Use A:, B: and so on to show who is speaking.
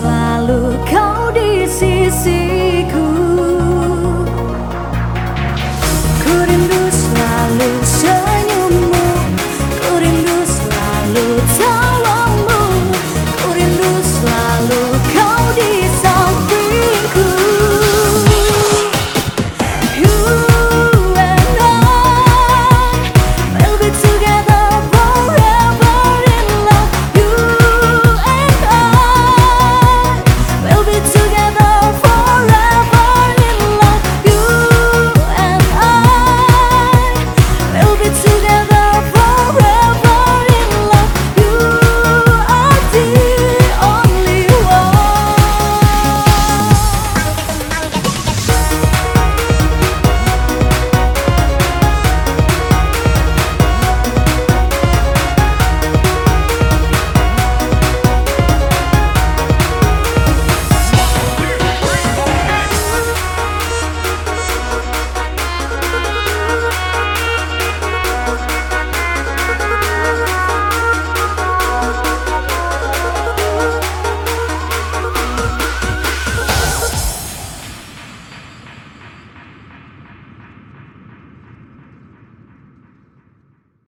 A: selalu kau di sisiku. Ku rindu selalu